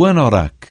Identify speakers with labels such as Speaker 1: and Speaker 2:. Speaker 1: ونراك